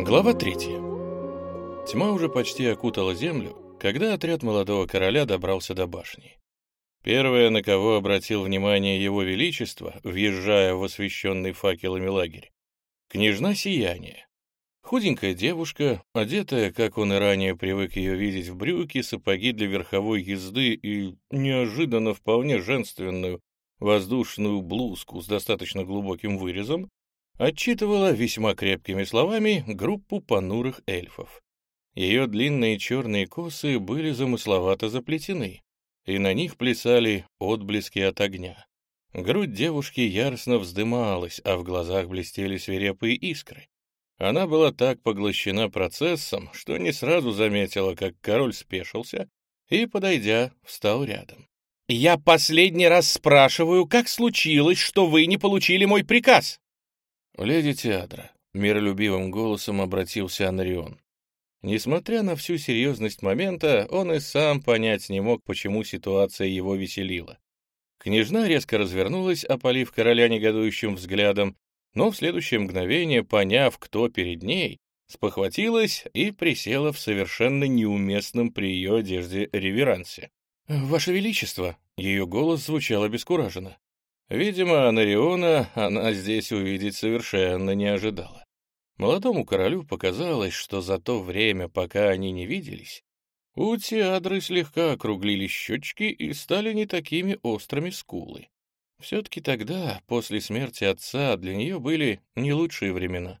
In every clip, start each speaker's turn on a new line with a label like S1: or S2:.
S1: Глава третья. Тьма уже почти окутала землю, когда отряд молодого короля добрался до башни. Первое, на кого обратил внимание его величество, въезжая в освещенный факелами лагерь, княжна Сияние. Худенькая девушка, одетая, как он и ранее привык ее видеть, в брюки, сапоги для верховой езды и неожиданно вполне женственную воздушную блузку с достаточно глубоким вырезом, отчитывала весьма крепкими словами группу понурых эльфов. Ее длинные черные косы были замысловато заплетены, и на них плясали отблески от огня. Грудь девушки яростно вздымалась, а в глазах блестели свирепые искры. Она была так поглощена процессом, что не сразу заметила, как король спешился и, подойдя, встал рядом. «Я последний раз спрашиваю, как случилось, что вы не получили мой приказ?» «Леди Театра», — миролюбивым голосом обратился Анарион. Несмотря на всю серьезность момента, он и сам понять не мог, почему ситуация его веселила. Княжна резко развернулась, опалив короля негодующим взглядом, но в следующее мгновение, поняв, кто перед ней, спохватилась и присела в совершенно неуместном при ее одежде реверансе. «Ваше Величество!» — ее голос звучал обескураженно. Видимо, Анариона она здесь увидеть совершенно не ожидала. Молодому королю показалось, что за то время, пока они не виделись, у Теадры слегка округлились щечки и стали не такими острыми скулы. Все-таки тогда, после смерти отца, для нее были не лучшие времена.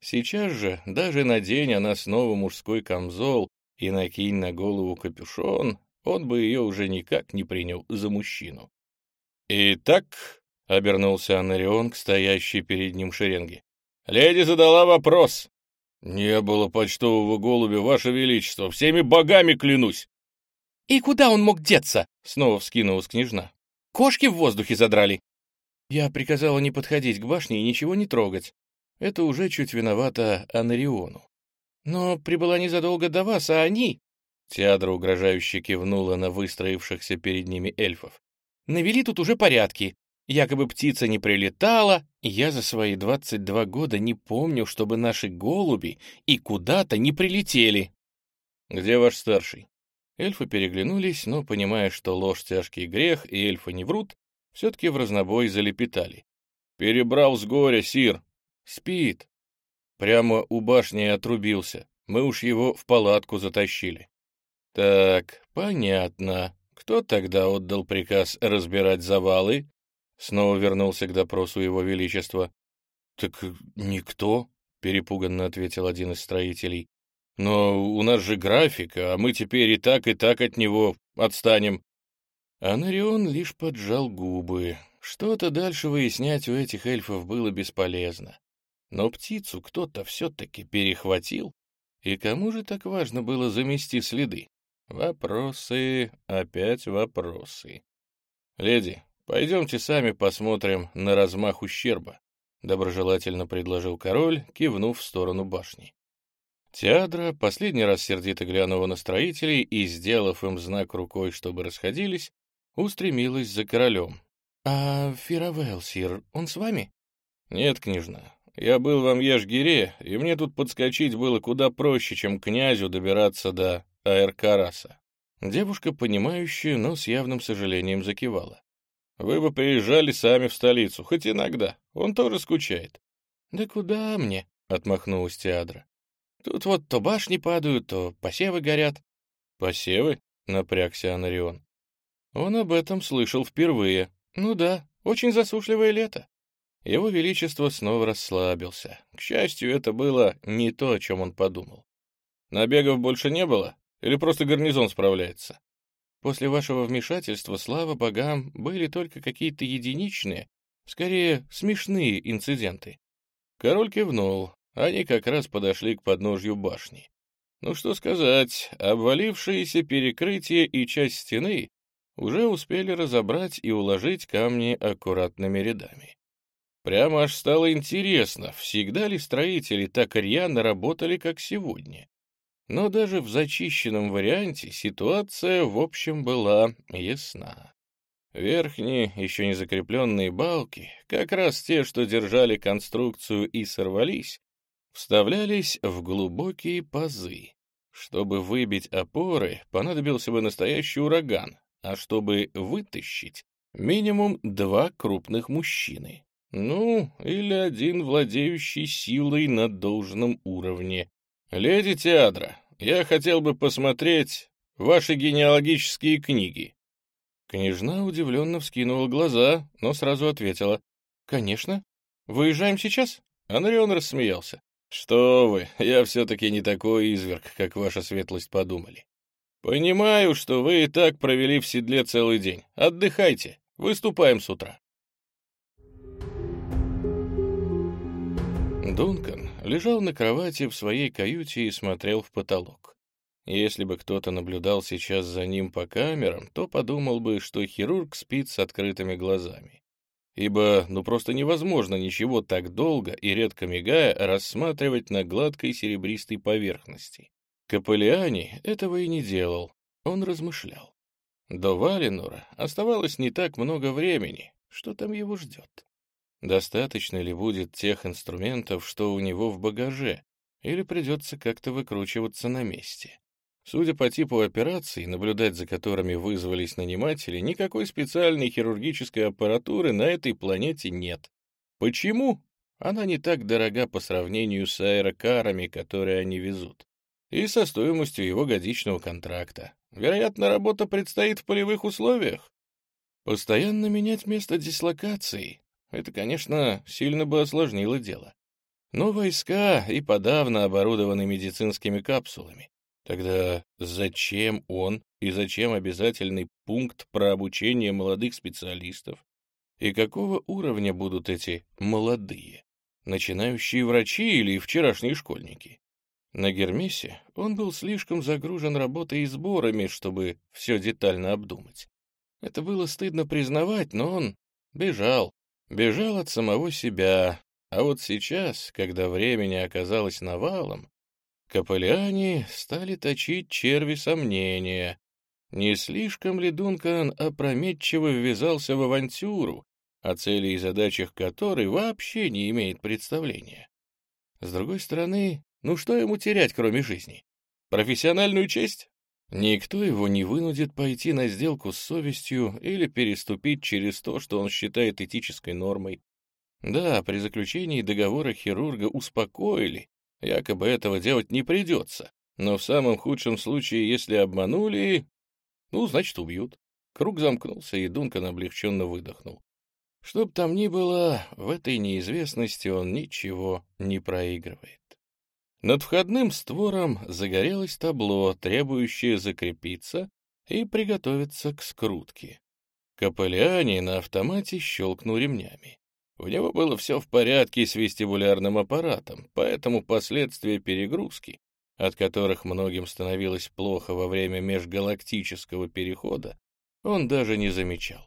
S1: Сейчас же, даже надень она снова мужской камзол и накинь на голову капюшон, он бы ее уже никак не принял за мужчину. «Итак», — обернулся Анарион к стоящей перед ним шеренге, — «леди задала вопрос». «Не было почтового голубя, ваше величество, всеми богами клянусь!» «И куда он мог деться?» — снова вскинулась княжна. «Кошки в воздухе задрали». Я приказала не подходить к башне и ничего не трогать. Это уже чуть виновато Анариону. Но прибыла незадолго до вас, а они... Теадра угрожающе кивнула на выстроившихся перед ними эльфов навели тут уже порядки. Якобы птица не прилетала, я за свои 22 года не помню, чтобы наши голуби и куда-то не прилетели. Где ваш старший? Эльфы переглянулись, но, понимая, что ложь — тяжкий грех, и эльфы не врут, все-таки в разнобой залепетали. «Перебрал с горя, Сир!» «Спит!» Прямо у башни отрубился. Мы уж его в палатку затащили. «Так, понятно. Кто тогда отдал приказ разбирать завалы? Снова вернулся к допросу его величества. Так никто, перепуганно ответил один из строителей. Но у нас же графика, а мы теперь и так, и так от него отстанем. Анарион лишь поджал губы. Что-то дальше выяснять у этих эльфов было бесполезно. Но птицу кто-то все-таки перехватил. И кому же так важно было замести следы? Вопросы, опять вопросы. Леди, пойдемте сами посмотрим на размах ущерба, доброжелательно предложил король, кивнув в сторону башни. Теадра последний раз сердито глянула на строителей и, сделав им знак рукой, чтобы расходились, устремилась за королем. «А Фировел, сир, он с вами?» «Нет, княжна. Я был в Амьеш-Гире, и мне тут подскочить было куда проще, чем князю добираться до Аэркараса. Девушка, понимающая, но с явным сожалением закивала. «Вы бы приезжали сами в столицу, хоть иногда. Он тоже скучает». «Да куда мне?» — отмахнулась Теадра. «Тут вот то башни падают, то посевы горят». «Посевы?» — напрягся Анарион. Он об этом слышал впервые. Ну да, очень засушливое лето. Его Величество снова расслабился. К счастью, это было не то, о чем он подумал. «Набегов больше не было?» Или просто гарнизон справляется? После вашего вмешательства, слава богам, были только какие-то единичные, скорее смешные инциденты. Король кивнул. Они как раз подошли к подножью башни. Ну что сказать, обвалившиеся перекрытия и часть стены уже успели разобрать и уложить камни аккуратными рядами. Прямо аж стало интересно, всегда ли строители так рьяно работали, как сегодня. Но даже в зачищенном варианте ситуация, в общем, была ясна. Верхние, еще не закрепленные балки, как раз те, что держали конструкцию и сорвались, вставлялись в глубокие пазы. Чтобы выбить опоры, понадобился бы настоящий ураган, а чтобы вытащить, минимум два крупных мужчины. Ну, или один владеющий силой на должном уровне. Леди Теадра, я хотел бы посмотреть ваши генеалогические книги. Княжна удивленно вскинула глаза, но сразу ответила. «Конечно. Выезжаем сейчас?» Анрион рассмеялся. «Что вы, я все-таки не такой изверг, как ваша светлость подумали. Понимаю, что вы и так провели в седле целый день. Отдыхайте, выступаем с утра». Дункан лежал на кровати в своей каюте и смотрел в потолок. Если бы кто-то наблюдал сейчас за ним по камерам, то подумал бы, что хирург спит с открытыми глазами ибо ну просто невозможно ничего так долго и редко мигая рассматривать на гладкой серебристой поверхности. Капеллиани этого и не делал, он размышлял. До Валенура оставалось не так много времени, что там его ждет. Достаточно ли будет тех инструментов, что у него в багаже, или придется как-то выкручиваться на месте? Судя по типу операций, наблюдать за которыми вызвались наниматели, никакой специальной хирургической аппаратуры на этой планете нет. Почему? Она не так дорога по сравнению с аэрокарами, которые они везут, и со стоимостью его годичного контракта. Вероятно, работа предстоит в полевых условиях. Постоянно менять место дислокации — это, конечно, сильно бы осложнило дело. Но войска и подавно оборудованы медицинскими капсулами. Тогда зачем он и зачем обязательный пункт про обучение молодых специалистов? И какого уровня будут эти молодые? Начинающие врачи или вчерашние школьники? На Гермесе он был слишком загружен работой и сборами, чтобы все детально обдумать. Это было стыдно признавать, но он бежал, бежал от самого себя. А вот сейчас, когда времени оказалось навалом, Капелляне стали точить черви сомнения. Не слишком ли Дункан опрометчиво ввязался в авантюру, о цели и задачах которой вообще не имеет представления? С другой стороны, ну что ему терять, кроме жизни? Профессиональную честь? Никто его не вынудит пойти на сделку с совестью или переступить через то, что он считает этической нормой. Да, при заключении договора хирурга успокоили, Якобы этого делать не придется, но в самом худшем случае, если обманули, ну, значит, убьют. Круг замкнулся, и Дункан облегченно выдохнул. Чтоб там ни было, в этой неизвестности он ничего не проигрывает. Над входным створом загорелось табло, требующее закрепиться и приготовиться к скрутке. Капеллиани на автомате щелкнул ремнями. У него было все в порядке с вестибулярным аппаратом, поэтому последствия перегрузки, от которых многим становилось плохо во время межгалактического перехода, он даже не замечал.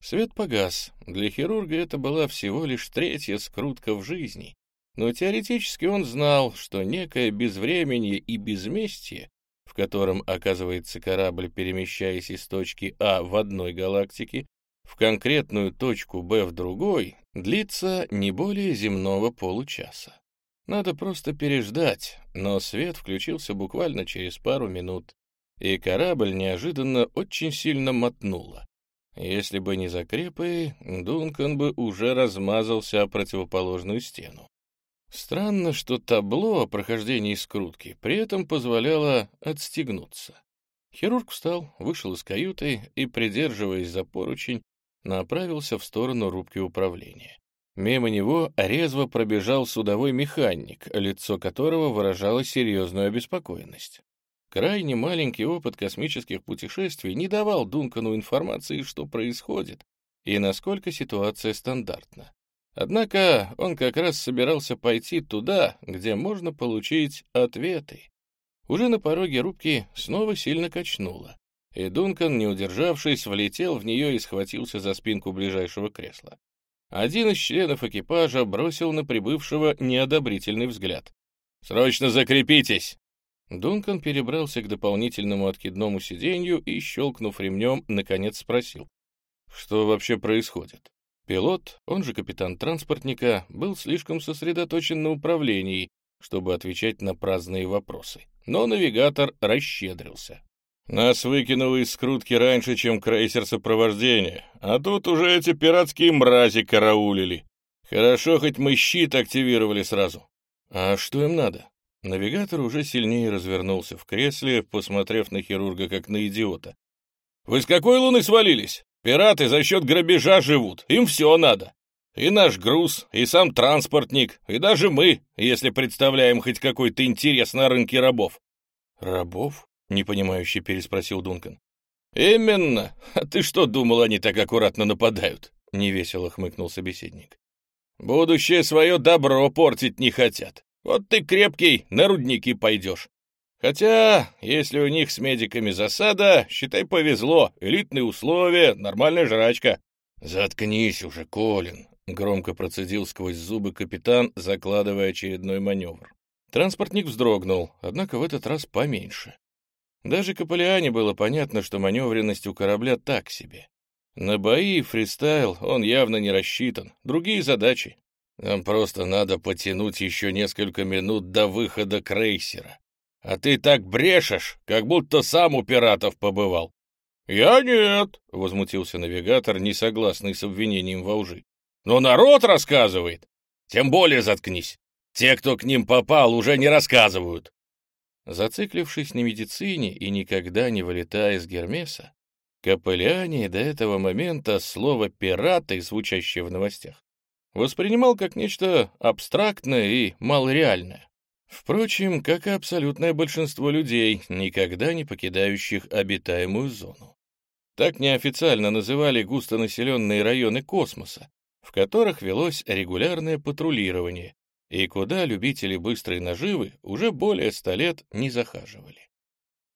S1: Свет погас. Для хирурга это была всего лишь третья скрутка в жизни. Но теоретически он знал, что некое безвременье и безместье, в котором оказывается корабль, перемещаясь из точки А в одной галактике в конкретную точку Б в другой длится не более земного получаса. Надо просто переждать, но свет включился буквально через пару минут, и корабль неожиданно очень сильно мотнуло. Если бы не закрепы, Дункан бы уже размазался о противоположную стену. Странно, что табло о прохождении скрутки при этом позволяло отстегнуться. Хирург встал, вышел из каюты и, придерживаясь за поручень, направился в сторону рубки управления. Мимо него резво пробежал судовой механик, лицо которого выражало серьезную обеспокоенность. Крайне маленький опыт космических путешествий не давал Дункану информации, что происходит и насколько ситуация стандартна. Однако он как раз собирался пойти туда, где можно получить ответы. Уже на пороге рубки снова сильно качнуло и Дункан, не удержавшись, влетел в нее и схватился за спинку ближайшего кресла. Один из членов экипажа бросил на прибывшего неодобрительный взгляд. «Срочно закрепитесь!» Дункан перебрался к дополнительному откидному сиденью и, щелкнув ремнем, наконец спросил. «Что вообще происходит?» Пилот, он же капитан транспортника, был слишком сосредоточен на управлении, чтобы отвечать на праздные вопросы. Но навигатор расщедрился. Нас выкинуло из скрутки раньше, чем крейсер сопровождения, а тут уже эти пиратские мрази караулили. Хорошо, хоть мы щит активировали сразу. А что им надо? Навигатор уже сильнее развернулся в кресле, посмотрев на хирурга как на идиота. «Вы с какой луны свалились? Пираты за счет грабежа живут, им все надо. И наш груз, и сам транспортник, и даже мы, если представляем хоть какой-то интерес на рынке рабов». «Рабов?» — непонимающе переспросил Дункан. «Именно! А ты что думал, они так аккуратно нападают?» — невесело хмыкнул собеседник. «Будущее свое добро портить не хотят. Вот ты крепкий, на рудники пойдешь. Хотя, если у них с медиками засада, считай, повезло. Элитные условия, нормальная жрачка. Заткнись уже, Колин, громко процедил сквозь зубы капитан, закладывая очередной маневр. Транспортник вздрогнул, однако в этот раз поменьше. Даже Каполиане было понятно, что маневренность у корабля так себе. На бои и фристайл он явно не рассчитан, другие задачи. Нам просто надо потянуть еще несколько минут до выхода крейсера. А ты так брешешь, как будто сам у пиратов побывал. «Я нет», — возмутился навигатор, не согласный с обвинением во лжи. «Но народ рассказывает. Тем более заткнись. Те, кто к ним попал, уже не рассказывают». Зациклившись на медицине и никогда не вылетая из Гермеса, Капелляне до этого момента слово «пираты», звучащее в новостях, воспринимал как нечто абстрактное и малореальное. Впрочем, как и абсолютное большинство людей, никогда не покидающих обитаемую зону. Так неофициально называли густонаселенные районы космоса, в которых велось регулярное патрулирование, и куда любители быстрой наживы уже более ста лет не захаживали.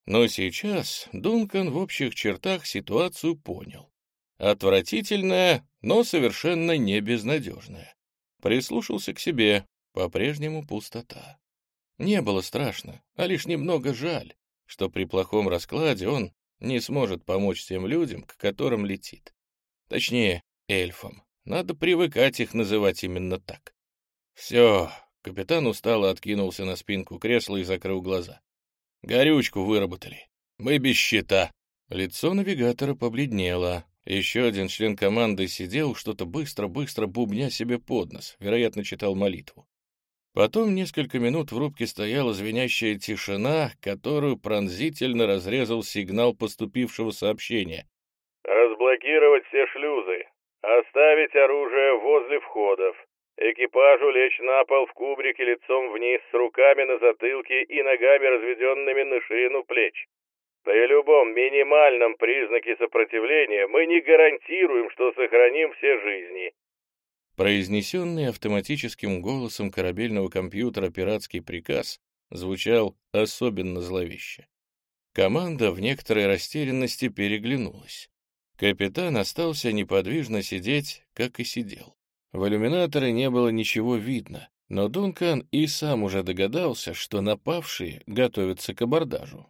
S1: Но сейчас Дункан в общих чертах ситуацию понял. Отвратительная, но совершенно не безнадежная. Прислушался к себе, по-прежнему пустота. Не было страшно, а лишь немного жаль, что при плохом раскладе он не сможет помочь тем людям, к которым летит. Точнее, эльфам. Надо привыкать их называть именно так. Все, капитан устало откинулся на спинку кресла и закрыл глаза. Горючку выработали. Мы без щита. Лицо навигатора побледнело, еще один член команды сидел, что-то быстро-быстро бубня себе под нос, вероятно, читал молитву. Потом несколько минут в рубке стояла звенящая тишина, которую пронзительно разрезал сигнал поступившего сообщения.
S2: «Разблокировать все шлюзы. Оставить оружие возле входов. Экипажу лечь на пол в кубрике лицом вниз с руками на затылке и ногами разведенными на ширину плеч. При любом минимальном признаке сопротивления мы не гарантируем, что сохраним все жизни.
S1: Произнесенный автоматическим голосом корабельного компьютера пиратский приказ звучал особенно зловеще. Команда в некоторой растерянности переглянулась. Капитан остался неподвижно сидеть, как и сидел. В иллюминаторе не было ничего видно, но Дункан и сам уже догадался, что напавшие готовятся к абордажу.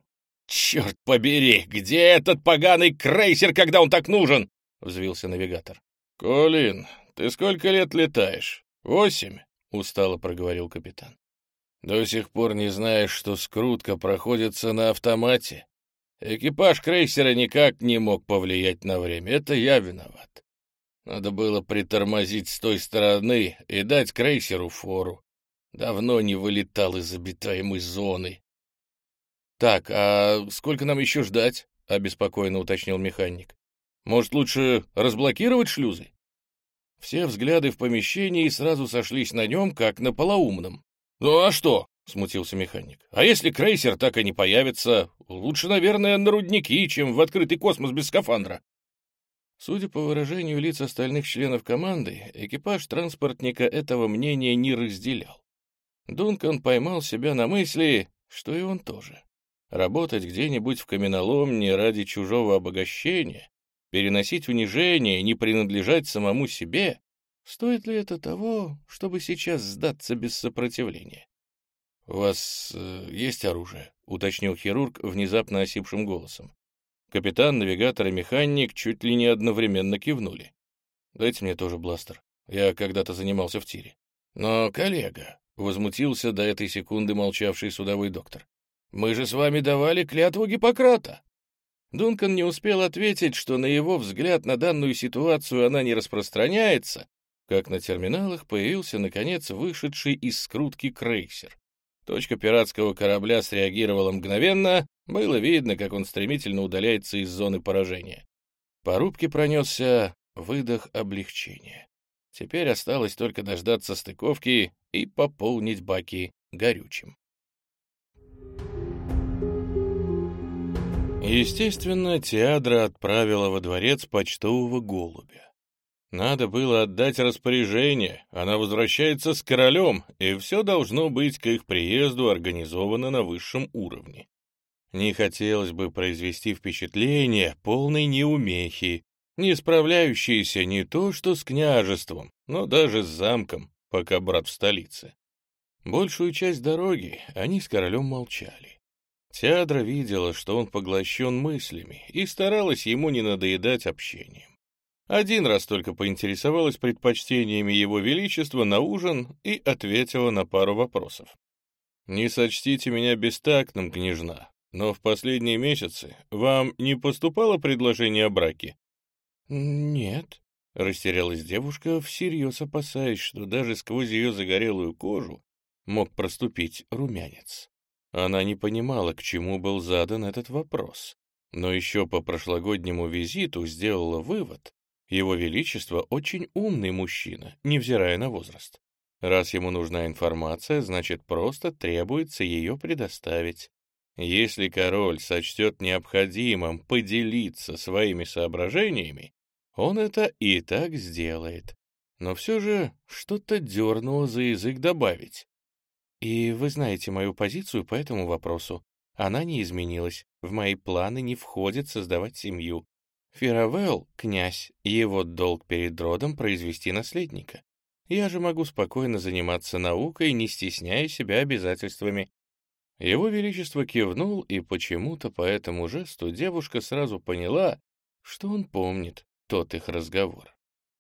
S2: «Черт побери! Где этот поганый крейсер, когда он так нужен?» — взвился навигатор.
S1: «Колин, ты сколько лет летаешь? Восемь?» — устало проговорил капитан. «До сих пор не знаешь, что скрутка проходится на автомате? Экипаж крейсера никак не мог повлиять на время, это я виноват. Надо было притормозить с той стороны и дать крейсеру фору. Давно не вылетал из обитаемой зоны. «Так, а сколько нам еще ждать?» — обеспокоенно уточнил механик. «Может, лучше разблокировать шлюзы?» Все взгляды в помещении сразу сошлись на нем, как на полоумном. «Ну а что?» — смутился механик. «А если крейсер так и не появится, лучше, наверное, на рудники, чем в открытый космос без скафандра». Судя по выражению лиц остальных членов команды, экипаж транспортника этого мнения не разделял. Дункан поймал себя на мысли, что и он тоже. Работать где-нибудь в каменоломне ради чужого обогащения, переносить унижение, не принадлежать самому себе, стоит ли это того, чтобы сейчас сдаться без сопротивления? — У вас э, есть оружие? — уточнил хирург внезапно осипшим голосом. Капитан, навигатор и механик чуть ли не одновременно кивнули. «Дайте мне тоже бластер. Я когда-то занимался в тире». «Но, коллега, — возмутился до этой секунды молчавший судовой доктор. «Мы же с вами давали клятву Гиппократа!» Дункан не успел ответить, что на его взгляд на данную ситуацию она не распространяется, как на терминалах появился, наконец, вышедший из скрутки крейсер. Точка пиратского корабля среагировала мгновенно, было видно, как он стремительно удаляется из зоны поражения. По рубке пронесся выдох облегчения. Теперь осталось только дождаться стыковки и пополнить баки горючим. Естественно, Теадра отправила во дворец почтового голубя. Надо было отдать распоряжение, она возвращается с королем, и все должно быть к их приезду организовано на высшем уровне. Не хотелось бы произвести впечатление полной неумехи, не справляющейся не то что с княжеством, но даже с замком, пока брат в столице. Большую часть дороги они с королем молчали. Теадра видела, что он поглощен мыслями, и старалась ему не надоедать общением. Один раз только поинтересовалась предпочтениями его величества на ужин и ответила на пару вопросов. «Не сочтите меня бестактным, княжна, но в последние месяцы вам не поступало предложение о браке?» «Нет», — растерялась девушка, всерьез опасаясь, что даже сквозь ее загорелую кожу мог проступить румянец. Она не понимала, к чему был задан этот вопрос, но еще по прошлогоднему визиту сделала вывод, его Величество очень умный мужчина, невзирая на возраст. Раз ему нужна информация, значит, просто требуется ее предоставить. Если король сочтет необходимым поделиться своими соображениями, он это и так сделает. Но все же что-то дернуло за язык добавить. И вы знаете мою позицию по этому вопросу. Она не изменилась. В мои планы не входит создавать семью. Феравелл, князь, его долг перед родом произвести наследника. Я же могу спокойно заниматься наукой, не стесняя себя обязательствами. Его Величество кивнул, и почему-то по этому жесту девушка сразу поняла, что он помнит тот их разговор.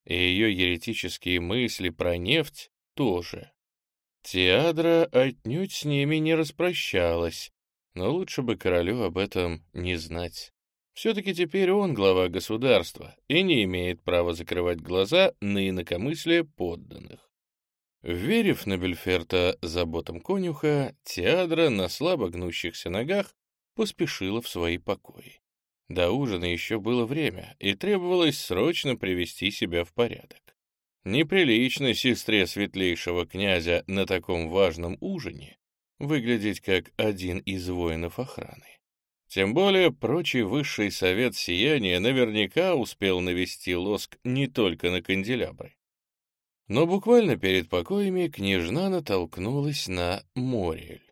S1: И ее еретические мысли про нефть тоже. Теадра отнюдь с ними не распрощалась, но лучше бы королю об этом не знать. Все-таки теперь он глава государства и не имеет права закрывать глаза на инакомыслие подданных. Верив на Бельферта заботам конюха, Теадра на слабо гнущихся ногах поспешила в свои покои. До ужина еще было время, и требовалось срочно привести себя в порядок. Неприлично сестре светлейшего князя на таком важном ужине выглядеть как один из воинов охраны. Тем более прочий высший совет сияния наверняка успел навести лоск не только на канделябры. Но буквально перед покоями княжна натолкнулась на Мориэль.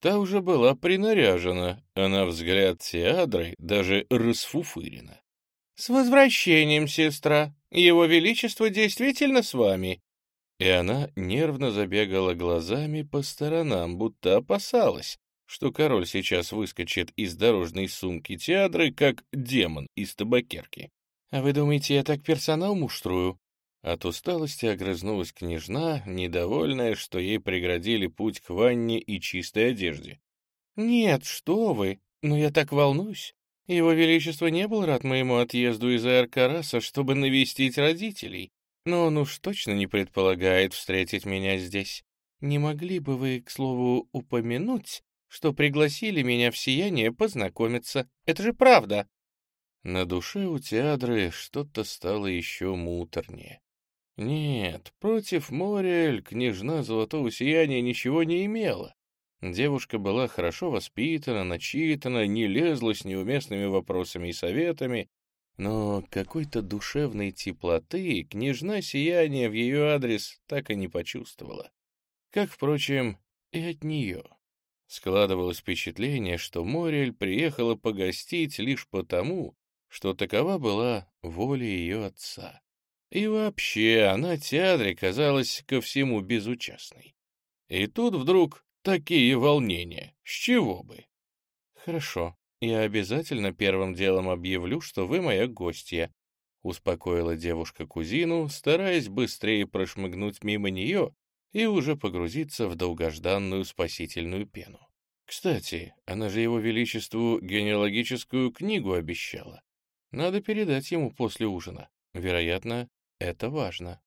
S1: Та уже была принаряжена, а на взгляд Теадры даже расфуфырена. «С возвращением, сестра! Его Величество действительно с вами!» И она нервно забегала глазами по сторонам, будто опасалась, что король сейчас выскочит из дорожной сумки Теадры, как демон из табакерки. «А вы думаете, я так персонал муштрую?» От усталости огрызнулась княжна, недовольная, что ей преградили путь к ванне и чистой одежде. «Нет, что вы, но я так волнуюсь. Его Величество не был рад моему отъезду из Аэркараса, чтобы навестить родителей, но он уж точно не предполагает встретить меня здесь. Не могли бы вы, к слову, упомянуть, что пригласили меня в сияние познакомиться? Это же правда!» На душе у Теадры что-то стало еще муторнее. Нет, против Мориэль княжна Золотого Сияния ничего не имела. Девушка была хорошо воспитана, начитана, не лезла с неуместными вопросами и советами, но какой-то душевной теплоты княжна Сияния в ее адрес так и не почувствовала. Как, впрочем, и от нее. Складывалось впечатление, что Мориэль приехала погостить лишь потому, что такова была воля ее отца. И вообще, она театре казалась ко всему безучастной. И тут вдруг такие волнения. С чего бы? Хорошо, я обязательно первым делом объявлю, что вы моя гостья. Успокоила девушка кузину, стараясь быстрее прошмыгнуть мимо нее и уже погрузиться в долгожданную спасительную пену. Кстати, она же его величеству генеалогическую книгу обещала. Надо передать ему после ужина. Вероятно, это важно.